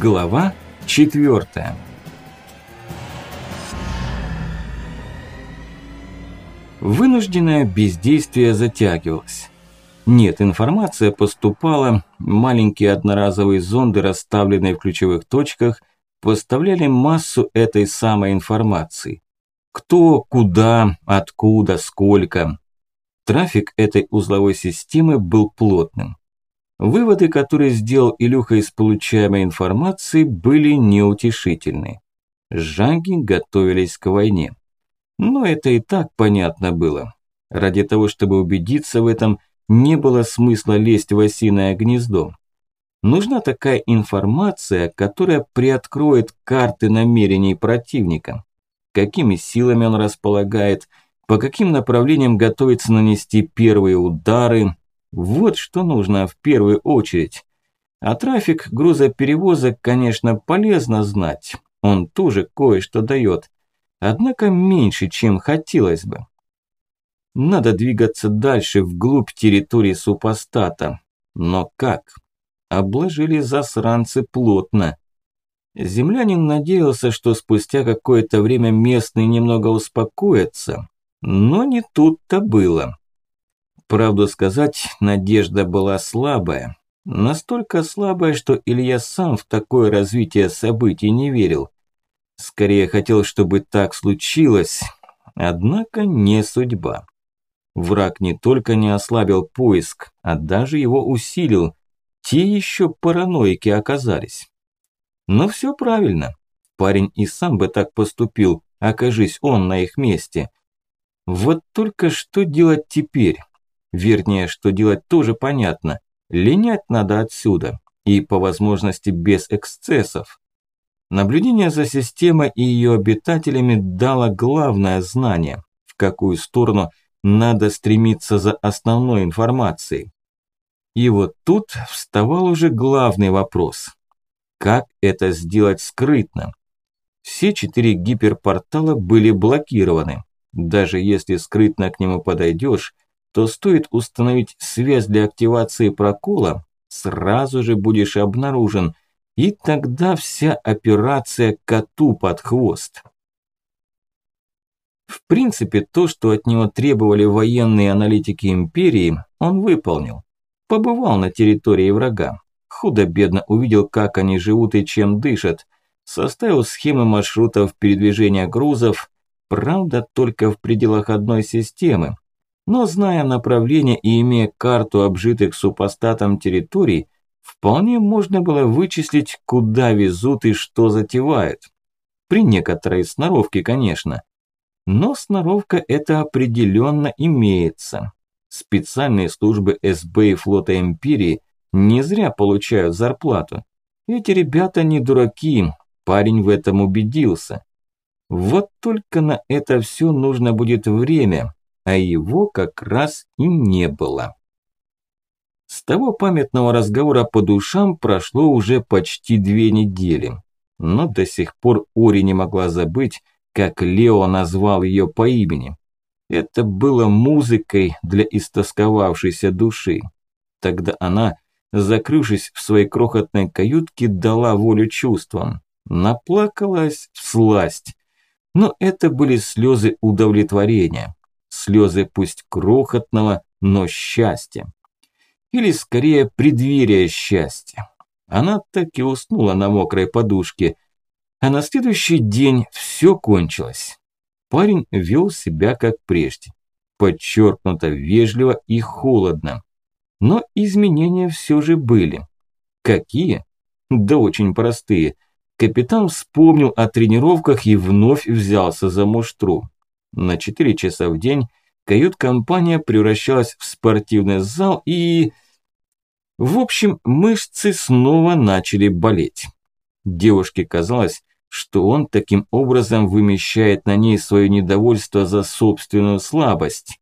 Глава четвертая. Вынужденное бездействие затягивалось. Нет, информация поступала, маленькие одноразовые зонды, расставленные в ключевых точках, поставляли массу этой самой информации. Кто, куда, откуда, сколько. Трафик этой узловой системы был плотным. Выводы, которые сделал Илюха из получаемой информации, были неутешительны. Жаги готовились к войне. Но это и так понятно было. Ради того, чтобы убедиться в этом, не было смысла лезть в осиное гнездо. Нужна такая информация, которая приоткроет карты намерений противника. Какими силами он располагает, по каким направлениям готовится нанести первые удары, вот что нужно в первую очередь. А трафик грузоперевозок, конечно, полезно знать. Он тоже кое-что дает. Однако меньше, чем хотелось бы. Надо двигаться дальше, вглубь территории супостата. Но как? Обложили засранцы плотно. Землянин надеялся, что спустя какое-то время местные немного успокоятся. Но не тут-то было. Правду сказать, надежда была слабая. Настолько слабая, что Илья сам в такое развитие событий не верил. Скорее хотел, чтобы так случилось, однако не судьба. Враг не только не ослабил поиск, а даже его усилил. Те еще параноики оказались. Но все правильно. Парень и сам бы так поступил, окажись он на их месте. Вот только что делать теперь? Вернее, что делать тоже понятно. Линять надо отсюда. И по возможности без эксцессов. Наблюдение за системой и ее обитателями дало главное знание, в какую сторону надо стремиться за основной информацией. И вот тут вставал уже главный вопрос. Как это сделать скрытно? Все четыре гиперпортала были блокированы. Даже если скрытно к нему подойдешь, то стоит установить связь для активации прокола, сразу же будешь обнаружен, и тогда вся операция коту под хвост. В принципе, то, что от него требовали военные аналитики Империи, он выполнил. Побывал на территории врага, худо-бедно увидел, как они живут и чем дышат, составил схемы маршрутов передвижения грузов, правда, только в пределах одной системы, но зная направление и имея карту обжитых супостатом территорий, вполне можно было вычислить, куда везут и что затевают. При некоторой сноровке, конечно. Но сноровка эта определенно имеется. Специальные службы СБ и флота Империи не зря получают зарплату. Эти ребята не дураки, парень в этом убедился. Вот только на это все нужно будет время, а его как раз и не было. С того памятного разговора по душам прошло уже почти две недели, но до сих пор Ори не могла забыть, как Лео назвал ее по имени. Это было музыкой для истосковавшейся души. Тогда она, закрывшись в своей крохотной каютке, дала волю чувствам. Наплакалась в сласть. Но это были слезы удовлетворения слезы пусть крохотного, но счастья. Или скорее преддверие счастья. Она так и уснула на мокрой подушке. А на следующий день все кончилось. Парень вел себя как прежде. Подчеркнуто вежливо и холодно. Но изменения все же были. Какие? Да очень простые. Капитан вспомнил о тренировках и вновь взялся за муштру. На 4 часа в день кают-компания превращалась в спортивный зал и... В общем, мышцы снова начали болеть. Девушке казалось, что он таким образом вымещает на ней свое недовольство за собственную слабость.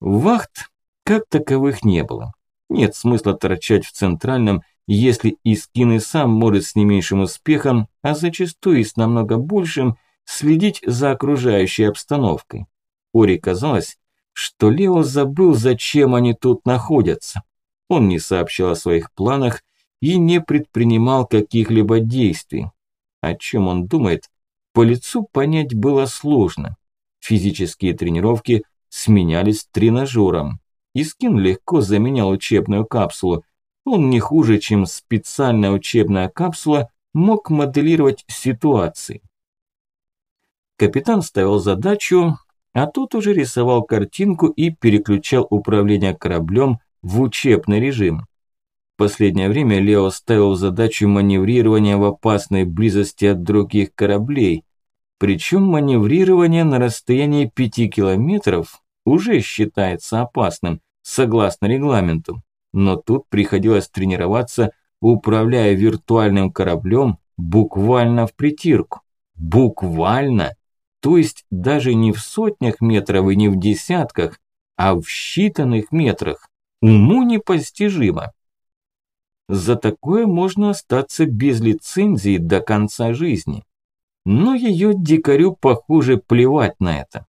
Вахт как таковых не было. Нет смысла торчать в центральном, если Искин и сам может с не меньшим успехом, а зачастую и с намного большим, следить за окружающей обстановкой. Ори казалось, что Лео забыл, зачем они тут находятся. Он не сообщил о своих планах и не предпринимал каких-либо действий. О чем он думает, по лицу понять было сложно. Физические тренировки сменялись тренажером. Искин легко заменял учебную капсулу. Он не хуже, чем специальная учебная капсула, мог моделировать ситуации. Капитан ставил задачу, а тот уже рисовал картинку и переключал управление кораблем в учебный режим. В последнее время Лео ставил задачу маневрирования в опасной близости от других кораблей. Причем маневрирование на расстоянии 5 километров уже считается опасным, согласно регламенту. Но тут приходилось тренироваться, управляя виртуальным кораблем буквально в притирку. Буквально! То есть даже не в сотнях метров и не в десятках, а в считанных метрах. Уму непостижимо. За такое можно остаться без лицензии до конца жизни. Но ее дикарю, похоже, плевать на это.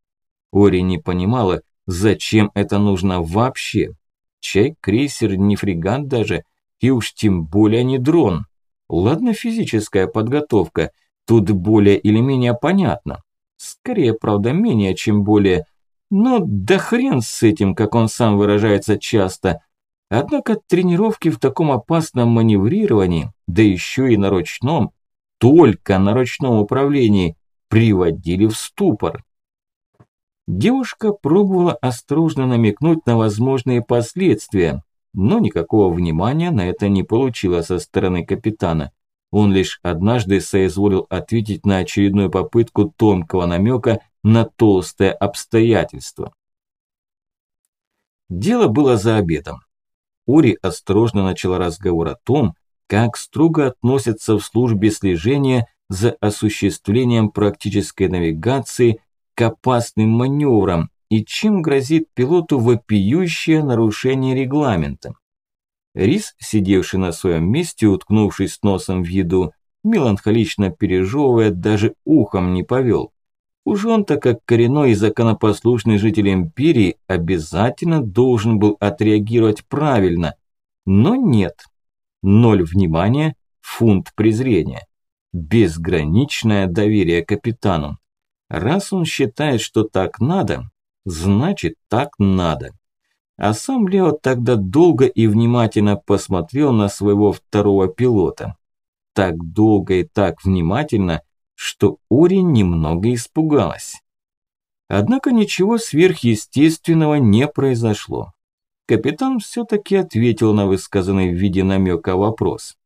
Ори не понимала, зачем это нужно вообще. Чай-крейсер не фрегат даже, и уж тем более не дрон. Ладно физическая подготовка, тут более или менее понятно. Скорее, правда, менее, чем более. Но да хрен с этим, как он сам выражается часто. Однако тренировки в таком опасном маневрировании, да еще и на ручном, только на ручном управлении, приводили в ступор. Девушка пробовала осторожно намекнуть на возможные последствия, но никакого внимания на это не получила со стороны капитана. Он лишь однажды соизволил ответить на очередную попытку тонкого намека на толстое обстоятельство. Дело было за обедом. Ори осторожно начала разговор о том, как строго относятся в службе слежения за осуществлением практической навигации к опасным маневрам и чем грозит пилоту вопиющее нарушение регламента. Рис, сидевший на своем месте, уткнувшись носом в еду, меланхолично пережевывая, даже ухом не повел. Уж он-то, как коренной и законопослушный житель империи, обязательно должен был отреагировать правильно. Но нет. Ноль внимания, фунт презрения. Безграничное доверие капитану. Раз он считает, что так надо, значит так надо. А сам Лео тогда долго и внимательно посмотрел на своего второго пилота. Так долго и так внимательно, что Ори немного испугалась. Однако ничего сверхъестественного не произошло. Капитан все-таки ответил на высказанный в виде намека вопрос.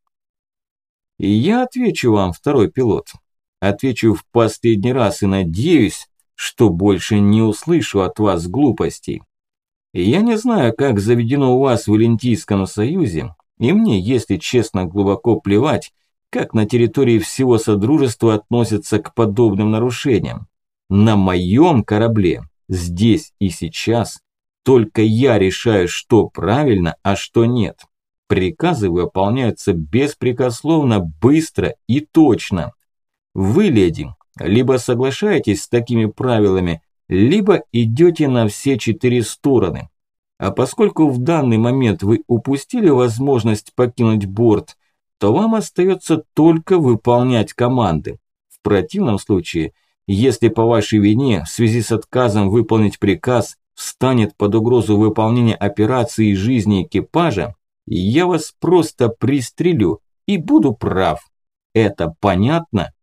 И я отвечу вам, второй пилот. Отвечу в последний раз и надеюсь, что больше не услышу от вас глупостей. Я не знаю, как заведено у вас в Олимпийском союзе, и мне, если честно, глубоко плевать, как на территории всего Содружества относятся к подобным нарушениям. На моем корабле, здесь и сейчас, только я решаю, что правильно, а что нет. Приказы выполняются беспрекословно, быстро и точно. Вы, леди, либо соглашаетесь с такими правилами, либо идете на все четыре стороны. А поскольку в данный момент вы упустили возможность покинуть борт, то вам остается только выполнять команды. В противном случае, если по вашей вине в связи с отказом выполнить приказ встанет под угрозу выполнения операции жизни экипажа, я вас просто пристрелю и буду прав. Это понятно?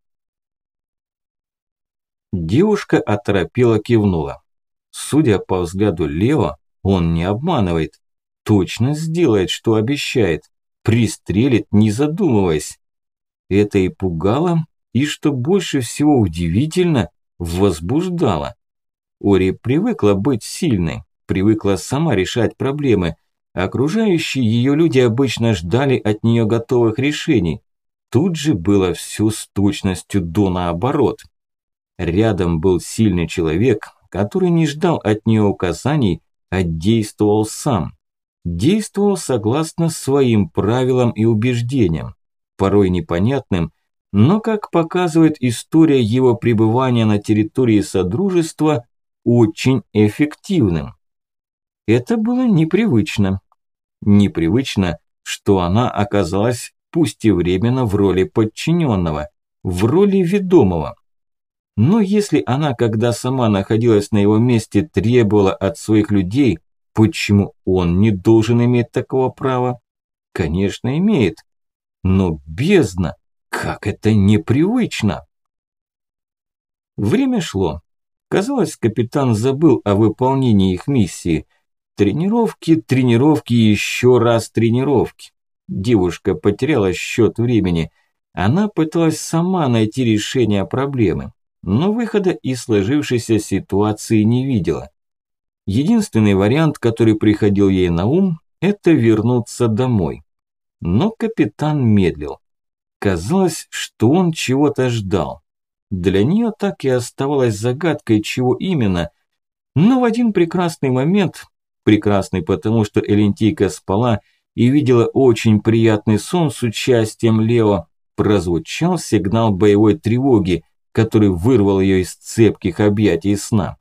Девушка оторопела кивнула. Судя по взгляду Лео, он не обманывает. Точно сделает, что обещает. Пристрелит, не задумываясь. Это и пугало, и, что больше всего удивительно, возбуждало. Ори привыкла быть сильной, привыкла сама решать проблемы. Окружающие ее люди обычно ждали от нее готовых решений. Тут же было все с точностью до наоборот. Рядом был сильный человек, который не ждал от нее указаний, а действовал сам. Действовал согласно своим правилам и убеждениям, порой непонятным, но, как показывает история его пребывания на территории Содружества, очень эффективным. Это было непривычно. Непривычно, что она оказалась пусть и временно в роли подчиненного, в роли ведомого. Но если она, когда сама находилась на его месте, требовала от своих людей, почему он не должен иметь такого права? Конечно, имеет. Но бездна, как это непривычно. Время шло. Казалось, капитан забыл о выполнении их миссии. Тренировки, тренировки еще раз тренировки. Девушка потеряла счет времени. Она пыталась сама найти решение проблемы, но выхода из сложившейся ситуации не видела. Единственный вариант, который приходил ей на ум, это вернуться домой. Но капитан медлил. Казалось, что он чего-то ждал. Для нее так и оставалось загадкой, чего именно. Но в один прекрасный момент, прекрасный потому, что Элентийка спала и видела очень приятный сон с участием Лео, прозвучал сигнал боевой тревоги, который вырвал ее из цепких объятий сна.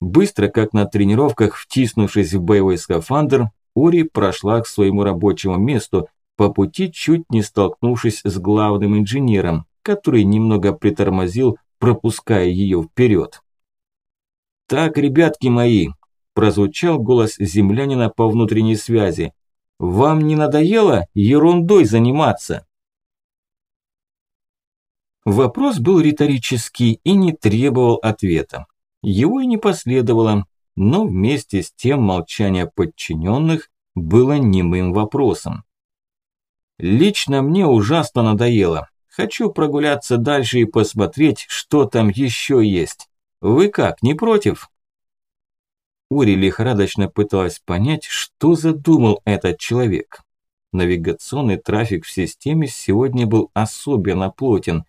Быстро, как на тренировках, втиснувшись в боевой скафандр, Ори прошла к своему рабочему месту, по пути чуть не столкнувшись с главным инженером, который немного притормозил, пропуская ее вперед. «Так, ребятки мои», – прозвучал голос землянина по внутренней связи, – «вам не надоело ерундой заниматься?» Вопрос был риторический и не требовал ответа. Его и не последовало, но вместе с тем молчание подчиненных было немым вопросом. Лично мне ужасно надоело. Хочу прогуляться дальше и посмотреть, что там еще есть. Вы как, не против? Ури лихорадочно пыталась понять, что задумал этот человек. Навигационный трафик в системе сегодня был особенно плотен.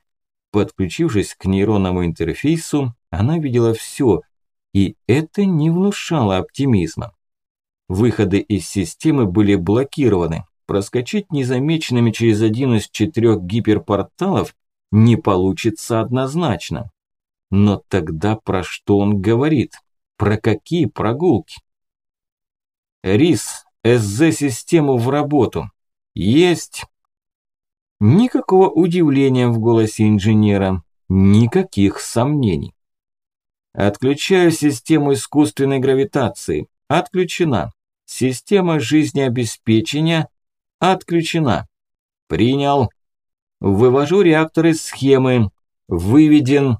Подключившись к нейронному интерфейсу, она видела все, и это не внушало оптимизма. Выходы из системы были блокированы. Проскочить незамеченными через один из четырех гиперпорталов не получится однозначно. Но тогда про что он говорит? Про какие прогулки? Рис, СЗ-систему в работу. Есть. Никакого удивления в голосе инженера, никаких сомнений. Отключаю систему искусственной гравитации. Отключена. Система жизнеобеспечения отключена. Принял. Вывожу реактор из схемы. Выведен.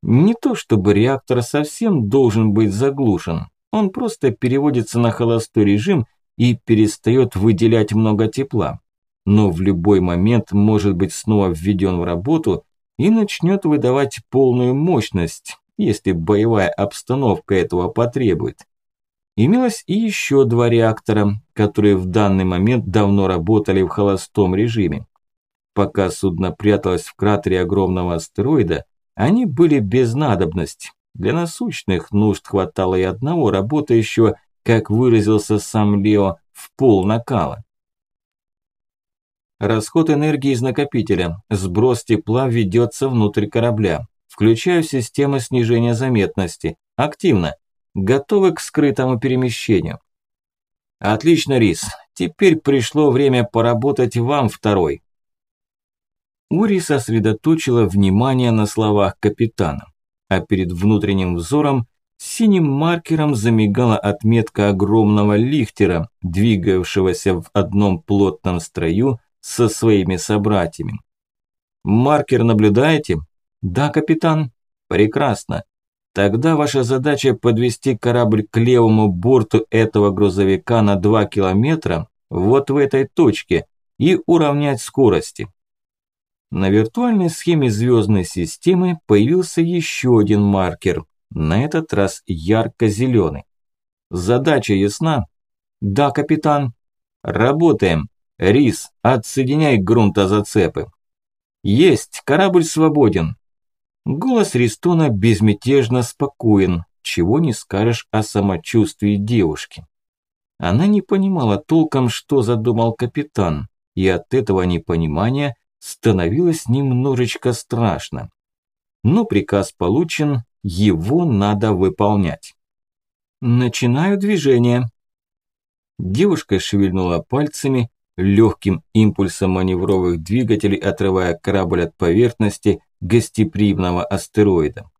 Не то чтобы реактор совсем должен быть заглушен. Он просто переводится на холостой режим и перестает выделять много тепла. Но в любой момент может быть снова введен в работу и начнет выдавать полную мощность, если боевая обстановка этого потребует. Имелось и еще два реактора, которые в данный момент давно работали в холостом режиме. Пока судно пряталось в кратере огромного астероида, они были без надобности. Для насущных нужд хватало и одного работающего, как выразился сам Лео, в пол накала. Расход энергии из накопителя. Сброс тепла ведется внутрь корабля. Включаю систему снижения заметности. Активно. Готовы к скрытому перемещению. Отлично, Рис. Теперь пришло время поработать вам второй. Ури сосредоточила внимание на словах капитана, а перед внутренним взором синим маркером замигала отметка огромного лихтера, двигавшегося в одном плотном строю со своими собратьями. «Маркер наблюдаете?» «Да, капитан». «Прекрасно. Тогда ваша задача подвести корабль к левому борту этого грузовика на 2 километра, вот в этой точке, и уравнять скорости». На виртуальной схеме звездной системы появился еще один маркер, на этот раз ярко-зеленый. «Задача ясна?» «Да, капитан». «Работаем. Рис, отсоединяй грунтозацепы. Есть, корабль свободен. Голос Ристона безмятежно спокоен, чего не скажешь о самочувствии девушки. Она не понимала толком, что задумал капитан, и от этого непонимания становилось немножечко страшно. Но приказ получен, его надо выполнять. Начинаю движение. Девушка шевельнула пальцами, легким импульсом маневровых двигателей отрывая корабль от поверхности гостеприимного астероида.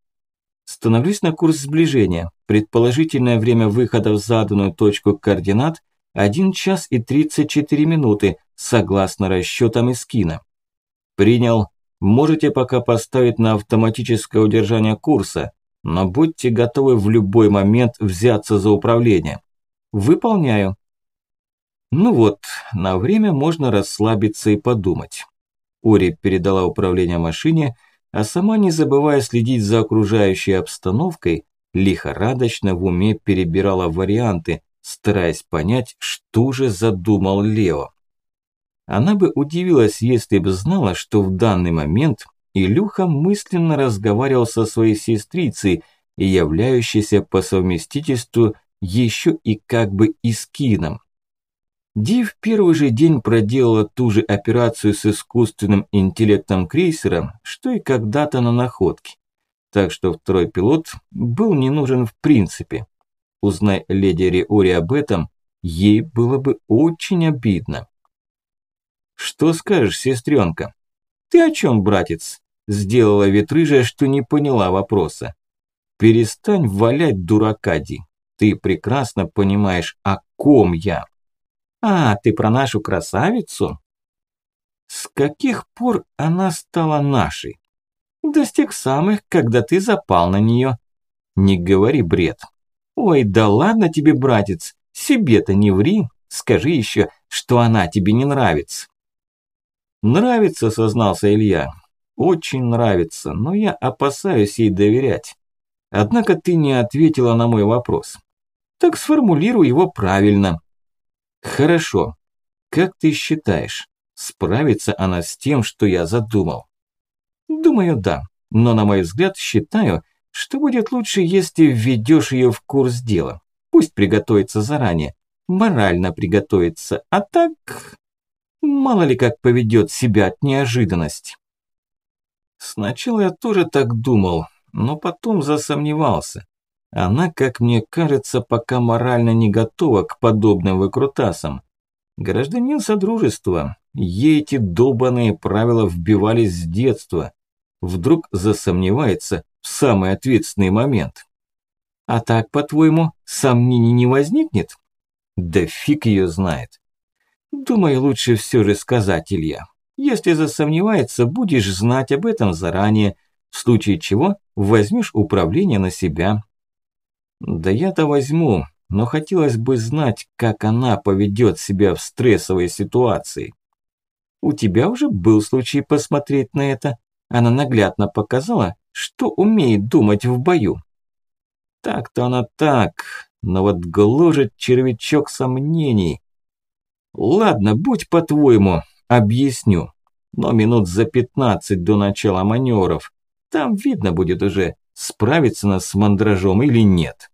Становлюсь на курс сближения. Предположительное время выхода в заданную точку координат 1 час и 34 минуты, согласно расчетам из. Принял. Можете пока поставить на автоматическое удержание курса, но будьте готовы в любой момент взяться за управление. Выполняю. Ну вот, на время можно расслабиться и подумать. Ори передала управление машине, а сама, не забывая следить за окружающей обстановкой, лихорадочно в уме перебирала варианты, стараясь понять, что же задумал Лео. Она бы удивилась, если бы знала, что в данный момент Илюха мысленно разговаривал со своей сестрицей, являющейся по совместительству еще и как бы искином. Ди в первый же день проделала ту же операцию с искусственным интеллектом крейсера, что и когда-то на находке. Так что второй пилот был не нужен в принципе. Узнай леди Риори об этом, ей было бы очень обидно. «Что скажешь, сестренка?» «Ты о чем, братец?» Сделала ветрыжая, что не поняла вопроса. «Перестань валять дурака, Ди. Ты прекрасно понимаешь, о ком я». «А, ты про нашу красавицу?» «С каких пор она стала нашей?» «Да с тех самых, когда ты запал на нее». «Не говори бред». «Ой, да ладно тебе, братец, себе-то не ври. Скажи еще, что она тебе не нравится». «Нравится», – сознался Илья. «Очень нравится, но я опасаюсь ей доверять. Однако ты не ответила на мой вопрос. Так сформулируй его правильно. Хорошо. Как ты считаешь, справится она с тем, что я задумал? Думаю, да. Но, на мой взгляд, считаю, что будет лучше, если введешь ее в курс дела. Пусть приготовится заранее. Морально приготовится. А так... Мало ли как поведет себя от неожиданности. Сначала я тоже так думал, но потом засомневался. Она, как мне кажется, пока морально не готова к подобным выкрутасам. Гражданин Содружества, ей эти долбанные правила вбивались с детства. Вдруг засомневается в самый ответственный момент. А так, по-твоему, сомнений не возникнет? Да фиг ее знает. Думаю, лучше все же сказать, Илья. Если засомневается, будешь знать об этом заранее, в случае чего возьмешь управление на себя. Да я-то возьму, но хотелось бы знать, как она поведет себя в стрессовой ситуации. У тебя уже был случай посмотреть на это. Она наглядно показала, что умеет думать в бою. Так-то она так, но вот гложет червячок сомнений. Ладно, будь по-твоему, объясню. Но минут за пятнадцать до начала маневров. Там видно будет уже, справится нас с мандражом или нет.